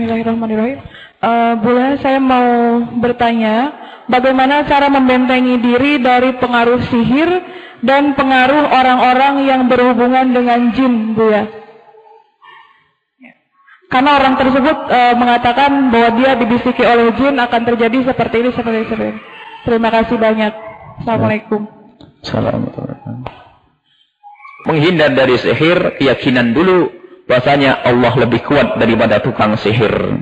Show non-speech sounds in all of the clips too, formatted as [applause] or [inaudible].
Bismillahirrahmanirrahim. Uh, boleh saya mau bertanya, bagaimana cara membentengi diri dari pengaruh sihir dan pengaruh orang-orang yang berhubungan dengan jin, Bu ya? Karena orang tersebut uh, mengatakan bahwa dia dibisiki oleh jin akan terjadi seperti ini, seperti ini. Terima kasih banyak. Assalamualaikum. Assalamualaikum. Menghindar dari sihir, keyakinan dulu bahasanya Allah lebih kuat daripada tukang sihir.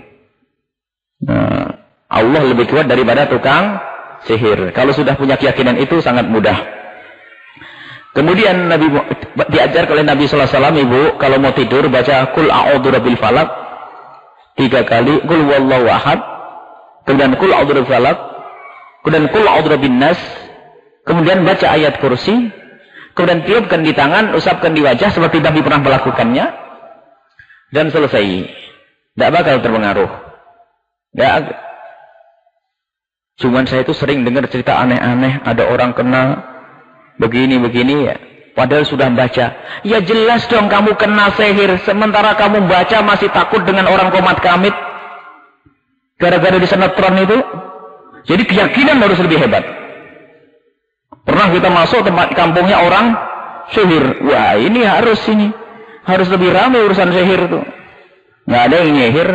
Nah, Allah lebih kuat daripada tukang sihir. Kalau sudah punya keyakinan itu sangat mudah. Kemudian Nabi diajar oleh Nabi sallallahu alaihi wasallam Ibu kalau mau tidur baca kul a'udzu rabbil falaq tiga kali, kul wallahu ahad, kemudian kul a'udzu rabbil falaq, kemudian kul a'udzu rabbin nas, kemudian baca ayat kursi, kemudian tiupkan di tangan, usapkan di wajah seperti Nabi pernah melakukannya, dan selesai. Tidak bakal terpengaruh. Ya, cuman saya itu sering dengar cerita aneh-aneh, ada orang kena begini-begini ya. Padahal sudah baca. Ya jelas dong kamu kena sihir. Sementara kamu baca masih takut dengan orang komat kamit. Gara-gara di senetron itu. Jadi keyakinan harus lebih hebat. Pernah kita masuk tempat kampungnya orang sihir. Wah ini harus ini. Harus lebih ramai urusan sihir itu. Nggak ada yang nyihir.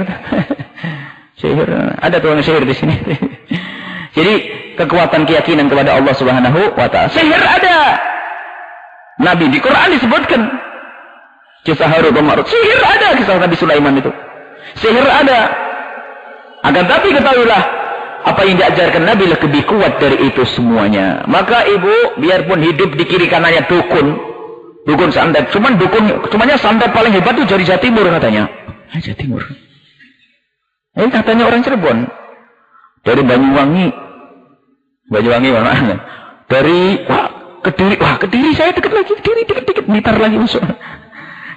[laughs] sihir. Ada tuh yang sihir di sini. [laughs] Jadi kekuatan keyakinan kepada Allah Subhanahu wa taala. Sihir ada. Nabi di Quran disebutkan kisah Harun dan Marut. Sihir ada kisah Nabi Sulaiman itu. Sihir ada. Akan tapi ketahuilah apa yang diajarkan Nabi lebih kuat dari itu semuanya. Maka ibu biarpun hidup di kiri kanannya dukun, dukun santet, cuman dukun, cumannya santet paling hebat itu dari Jawa Timur katanya. Ah, Jawa Timur. Ini katanya orang Cirebon. Dari Banyuwangi. Banyuwangi mana? Dari wah, Kediri, wah Kediri saya dekat lagi, Kediri dekat-dekat, mitar lagi masuk.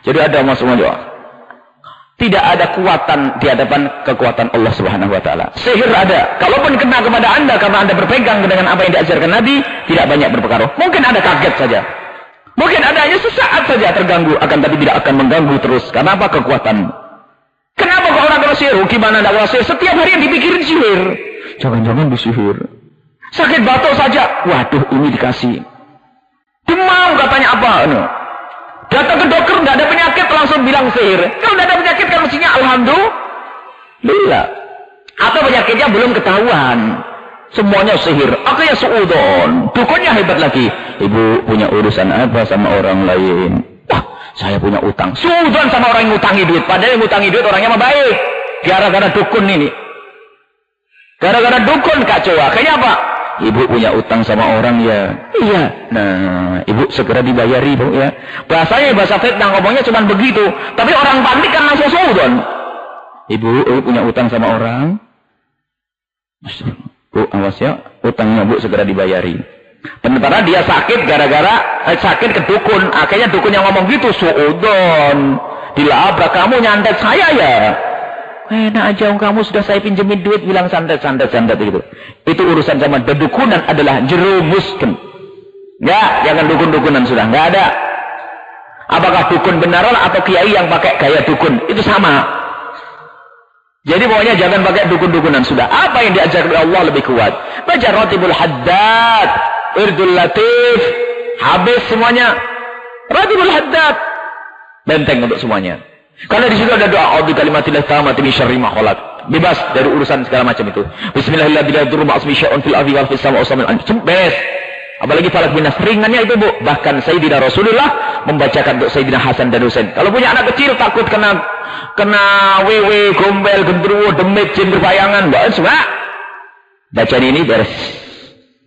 Jadi ada masuk aja. Tidak ada kekuatan di hadapan kekuatan Allah Subhanahu wa taala. Sihir ada. Kalaupun kena kepada Anda karena Anda berpegang dengan apa yang diajarkan Nabi, tidak banyak berpengaruh. Mungkin ada kaget saja. Mungkin ada hanya sesaat saja terganggu, akan tapi tidak akan mengganggu terus. Karena apa kekuatan? Kenapa kok orang kena sihir? Gimana ada sihir? Setiap hari yang dipikirin sihir. Jangan-jangan disihir. Sakit batuk saja. Waduh, ini dikasih. Demam katanya apa? No. Datang ke dokter nggak ada penyakit langsung bilang sihir. Kalau nggak ada penyakit kan mestinya alhamdulillah. Atau penyakitnya belum ketahuan. Semuanya sihir. Akhirnya suudon. Dukunnya hebat lagi. Ibu punya urusan apa sama orang lain? Wah, saya punya utang. Suudon sama orang yang ngutangi duit. Padahal yang ngutangi duit orangnya mah baik. Gara-gara dukun ini. Gara-gara dukun kacau. Akhirnya apa? Ibu punya utang sama orang ya. Iya. Nah, ibu segera dibayari, Bu ya. Bahasanya bahasa fitnah ngomongnya cuma begitu. Tapi orang panik kan langsung suudon. Ibu, ibu punya utang sama orang. Bu, awas ya. Utangnya Bu segera dibayari. Sementara dia sakit gara-gara eh, sakit ke dukun. Akhirnya dukun yang ngomong gitu, suudon. Dilabrak kamu nyantet saya ya. Enak aja kamu sudah saya pinjemin duit bilang santet-santet-santet itu. Itu urusan sama dedukunan adalah jerumuskan. Enggak, jangan dukun-dukunan sudah. Enggak ada. Apakah dukun benaran atau kiai yang pakai gaya dukun? Itu sama. Jadi pokoknya jangan pakai dukun-dukunan sudah. Apa yang diajar oleh Allah lebih kuat? Baca Ratibul Haddad, Irdul Latif, habis semuanya. Ratibul Haddad. Benteng untuk semuanya. Karena di situ ada doa di kalimatillah tamat min syarri ma khalaq. Bebas dari urusan segala macam itu. Bismillahirrahmanirrahim. fil ardi wal fis sama'i. Apalagi falak minas ringannya itu bu. Bahkan Sayyidina Rasulullah membacakan untuk Sayyidina Hasan dan Husain. Kalau punya anak kecil takut kena kena wewe, gombel, gendruwo, demit, jin berbayangan. Baca semua. Bacaan ini beres.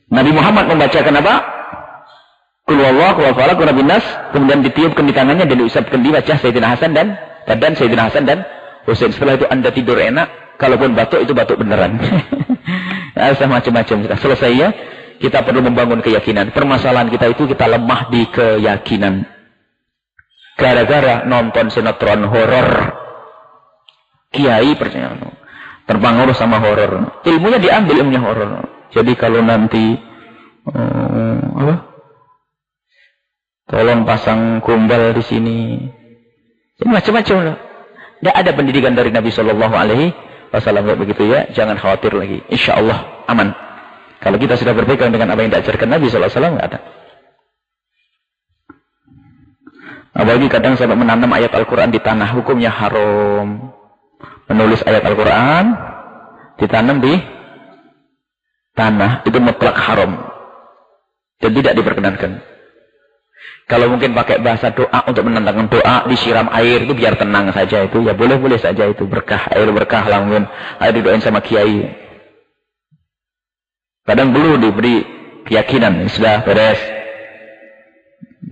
Nabi Muhammad membacakan apa? Kul wallah, kul falak, kul nas. Kemudian ditiupkan di tangannya dan diusapkan di wajah Sayyidina Hasan dan dan Sayyidina Hasan dan Husain. Setelah itu anda tidur enak. Kalaupun batuk itu batuk beneran. [laughs] Asal macam-macam. Selesai ya. Kita perlu membangun keyakinan. Permasalahan kita itu kita lemah di keyakinan. Gara-gara nonton sinetron horor. Kiai percaya. Terpengaruh sama horor. Ilmunya diambil ilmunya horor. Jadi kalau nanti um, apa? Tolong pasang kumbal di sini. Ini macam-macam loh. Tidak ada pendidikan dari Nabi Shallallahu Alaihi Wasallam begitu ya. Jangan khawatir lagi. Insya Allah aman. Kalau kita sudah berpegang dengan apa yang diajarkan Nabi Shallallahu Alaihi Wasallam ada. Apalagi kadang sampai menanam ayat Al-Quran di tanah hukumnya haram. Menulis ayat Al-Quran ditanam di tanah itu mutlak haram. Dan tidak diperkenankan. Kalau mungkin pakai bahasa doa untuk menentangkan doa, disiram air itu biar tenang saja itu. Ya boleh-boleh saja itu. Berkah, air berkah mungkin. Air didoain sama kiai. Kadang perlu diberi keyakinan. Sudah beres.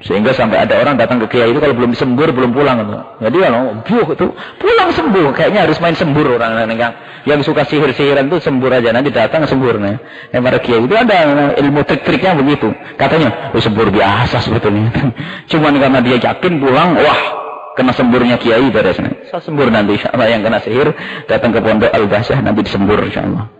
Sehingga sampai ada orang datang ke kiai itu kalau belum sembur belum pulang itu. Jadi kalau buh itu pulang sembuh, kayaknya harus main sembur orang yang yang suka sihir-sihiran itu sembur aja nanti datang sembur nih. Yang para kiai itu ada ilmu trik-triknya begitu. Katanya, oh, sembur biasa sebetulnya. [laughs] Cuman karena dia yakin pulang, wah kena semburnya kiai beres nih. Saya sembur nanti Allah yang kena sihir datang ke pondok al-basah nanti disembur insya Allah.